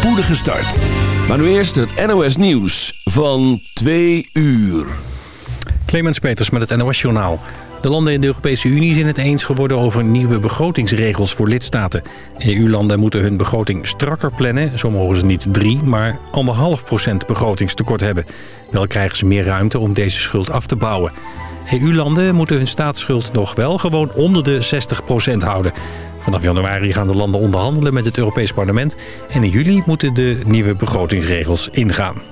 spoedige start. Maar nu eerst het NOS Nieuws van 2 uur. Clemens Peters met het NOS Journaal. De landen in de Europese Unie zijn het eens geworden over nieuwe begrotingsregels voor lidstaten. EU-landen moeten hun begroting strakker plannen. Zo mogen ze niet 3, maar 1,5 procent begrotingstekort hebben. Wel krijgen ze meer ruimte om deze schuld af te bouwen. EU-landen moeten hun staatsschuld nog wel gewoon onder de 60 procent houden. Vanaf januari gaan de landen onderhandelen met het Europees Parlement... en in juli moeten de nieuwe begrotingsregels ingaan.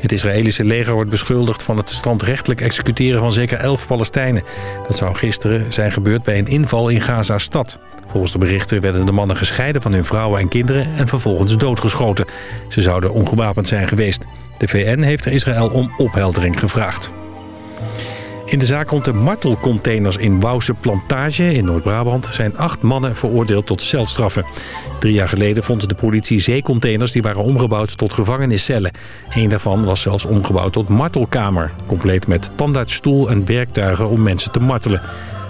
Het Israëlische leger wordt beschuldigd van het standrechtelijk executeren van zeker 11 Palestijnen. Dat zou gisteren zijn gebeurd bij een inval in Gaza-stad. Volgens de berichten werden de mannen gescheiden van hun vrouwen en kinderen en vervolgens doodgeschoten. Ze zouden ongewapend zijn geweest. De VN heeft Israël om opheldering gevraagd. In de zaak rond de martelcontainers in Wouwse Plantage in Noord-Brabant... zijn acht mannen veroordeeld tot celstraffen. Drie jaar geleden vond de politie zeecontainers die waren omgebouwd tot gevangeniscellen. Een daarvan was zelfs omgebouwd tot martelkamer. Compleet met tandartsstoel en werktuigen om mensen te martelen.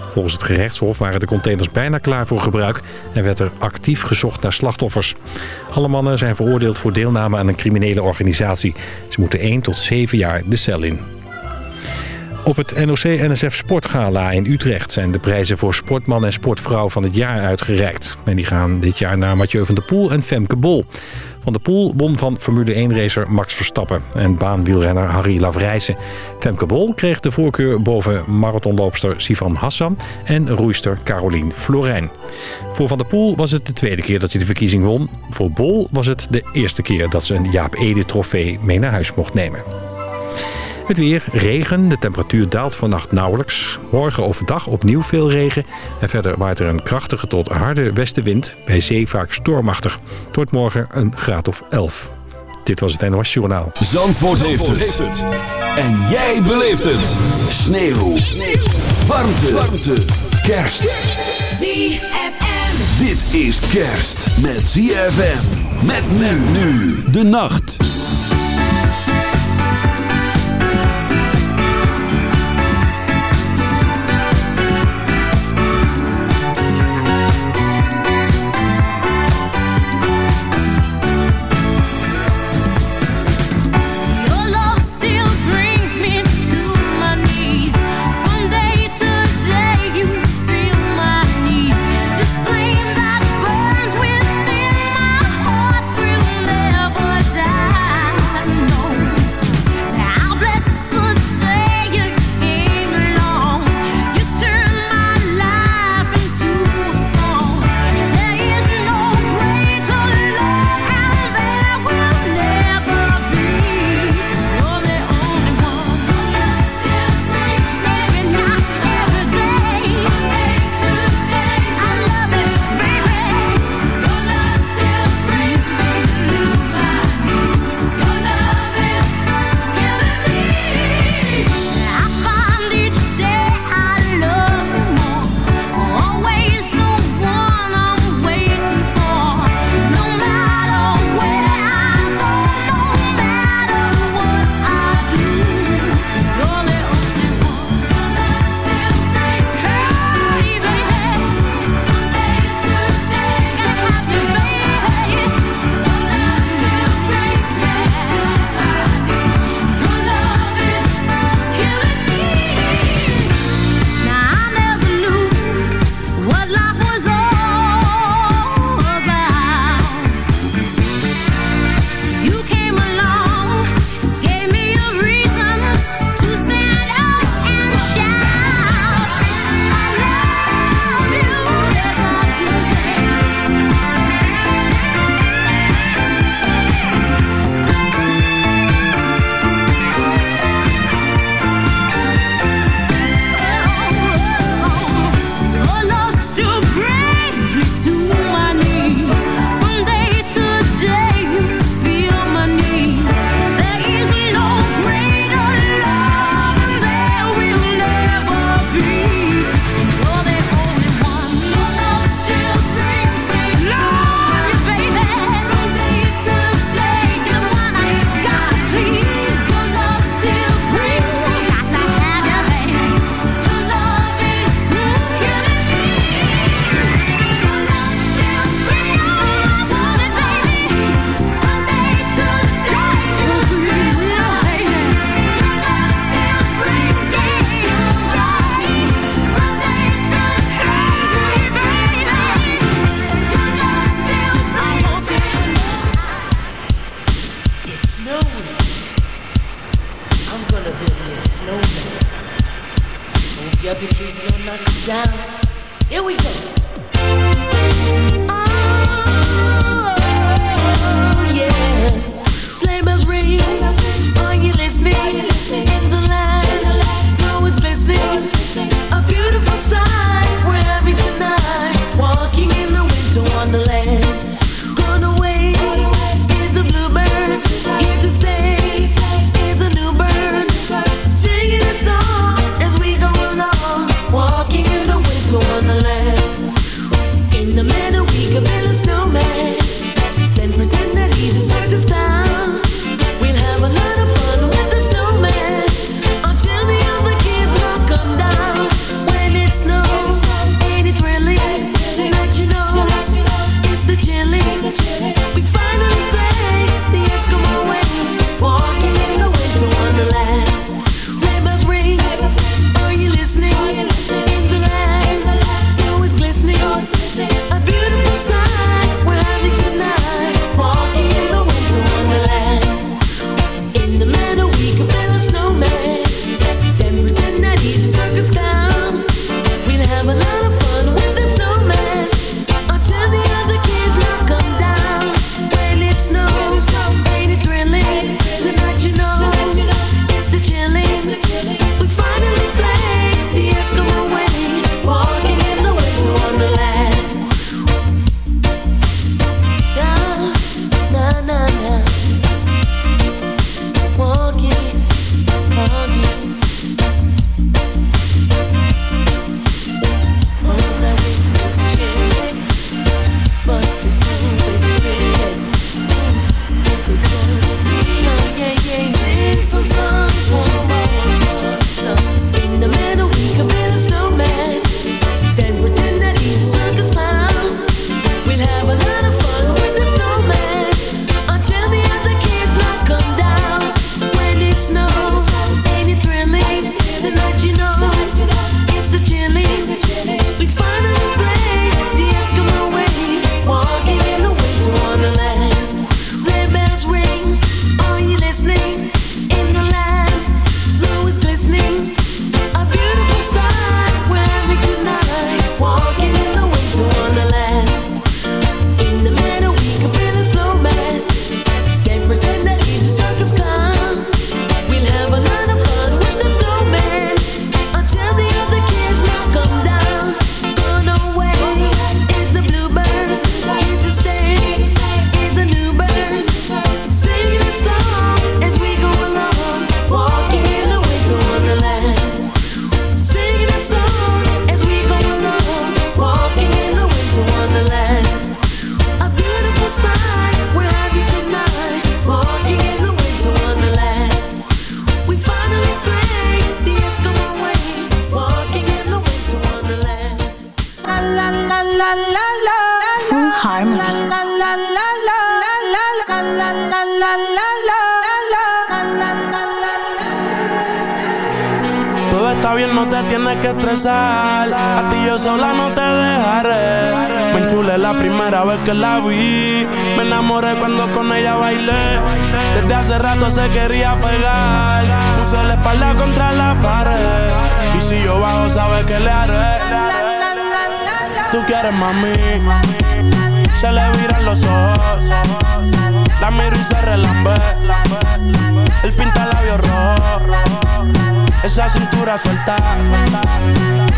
Volgens het gerechtshof waren de containers bijna klaar voor gebruik... en werd er actief gezocht naar slachtoffers. Alle mannen zijn veroordeeld voor deelname aan een criminele organisatie. Ze moeten 1 tot 7 jaar de cel in. Op het NOC-NSF Sportgala in Utrecht zijn de prijzen voor sportman en sportvrouw van het jaar uitgereikt. En die gaan dit jaar naar Mathieu van der Poel en Femke Bol. Van der Poel won van Formule 1-racer Max Verstappen en baanwielrenner Harry Lavrijsen. Femke Bol kreeg de voorkeur boven marathonloopster Sivan Hassan en roeister Caroline Florijn. Voor Van der Poel was het de tweede keer dat hij de verkiezing won. Voor Bol was het de eerste keer dat ze een Jaap Ede-trofee mee naar huis mocht nemen. Het weer, regen. De temperatuur daalt vannacht nauwelijks. Morgen overdag opnieuw veel regen. En verder waait er een krachtige tot harde westenwind. Bij zee vaak stormachtig. Tot morgen een graad of 11. Dit was het NOS Journaal. Zandvoort, heeft, het. En jij beleeft het. Sneeuw. Sneeuw. Warmte. Warmte. Kerst. ZFM. Dit is kerst met ZFM. Met men nu de nacht.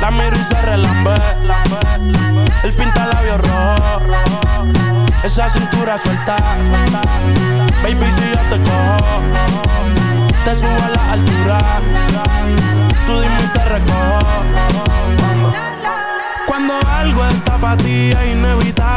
la miro y se relambé. El pinta labios rojo. Esa cintura suelta. Baby, si yo te cojo, te subo a la altura. Tú dime y te recojo. Cuando algo está para ti es inevitable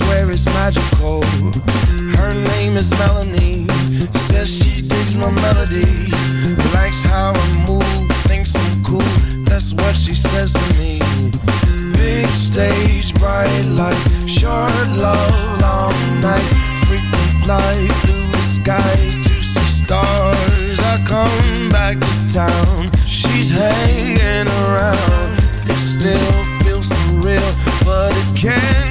swear it's magical. Her name is Melanie. Says she digs my melodies. Likes how I move, thinks I'm cool. That's what she says to me. Big stage, bright lights, short love, long nights, frequent flights through the skies to see stars. I come back to town, she's hanging around. It still feels surreal, but it can't.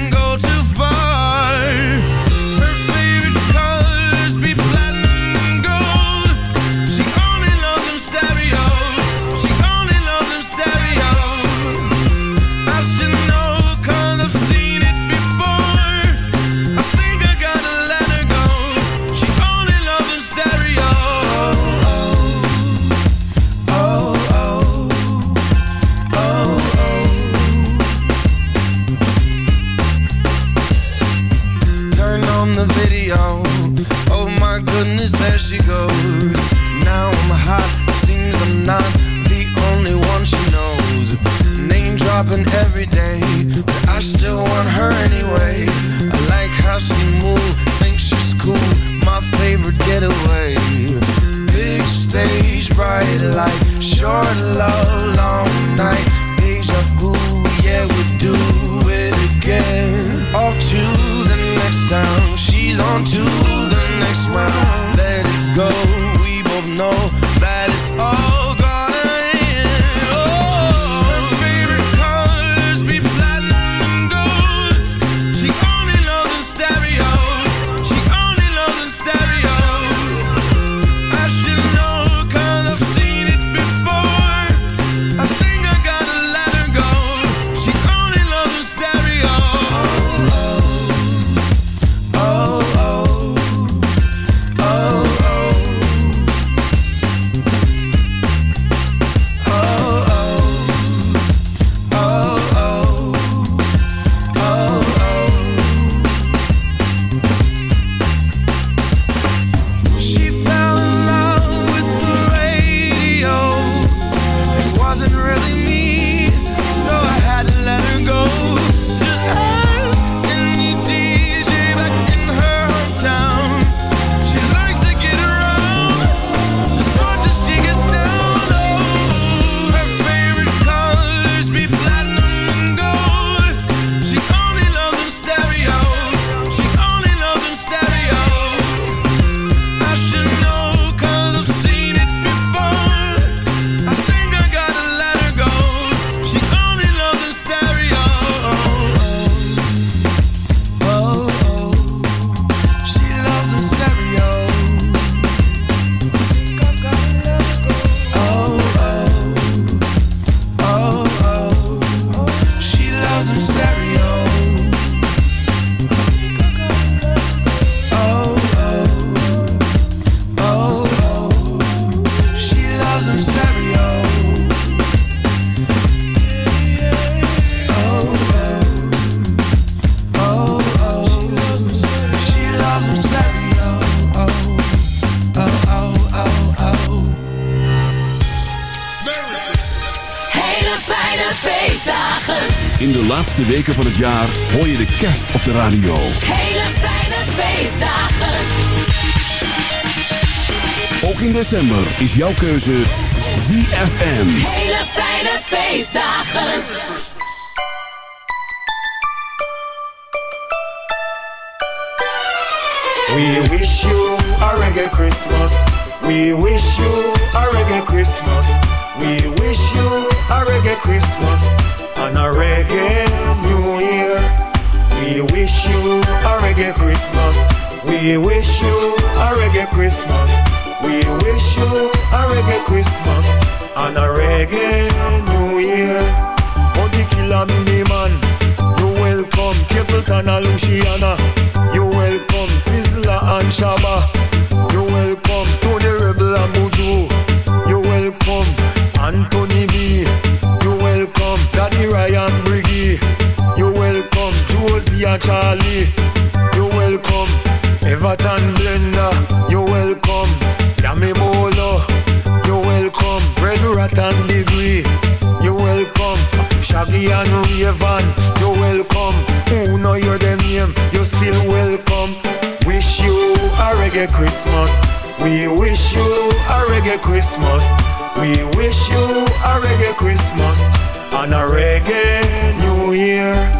weken van het jaar hoor je de kerst op de radio. Hele fijne feestdagen. Ook in december is jouw keuze ZFM. Hele fijne feestdagen. We wish you a reggae Christmas. We wish you a reggae Christmas. We wish you a reggae Christmas and a reggae here. We wish you a reggae Christmas. We wish you a reggae Christmas. We wish you a reggae Christmas and a reggae New Year. Body killer mini man, you welcome Capleton and Luciana. You welcome Sizzler and Shaba. You welcome Tony Rebel and Buju. You welcome Anthony B. You welcome Daddy Ryan Briggy. Lee and Charlie. you're welcome. Everton Blender, you're welcome. Yami Bolo, you're welcome. Red Rat and Degree, you're welcome. Shaggy and Raven, you're welcome. Who know your name, You're still welcome. Wish you a reggae Christmas. We wish you a reggae Christmas. We wish you a reggae Christmas and a reggae New Year.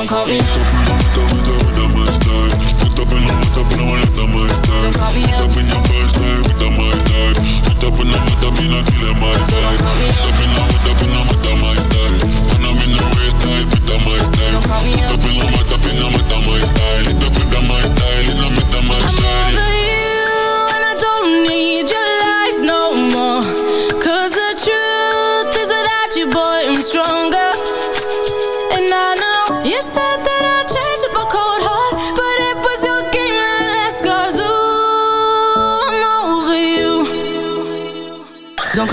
don't call me. Up Don't call me. up Don't call me up I'm over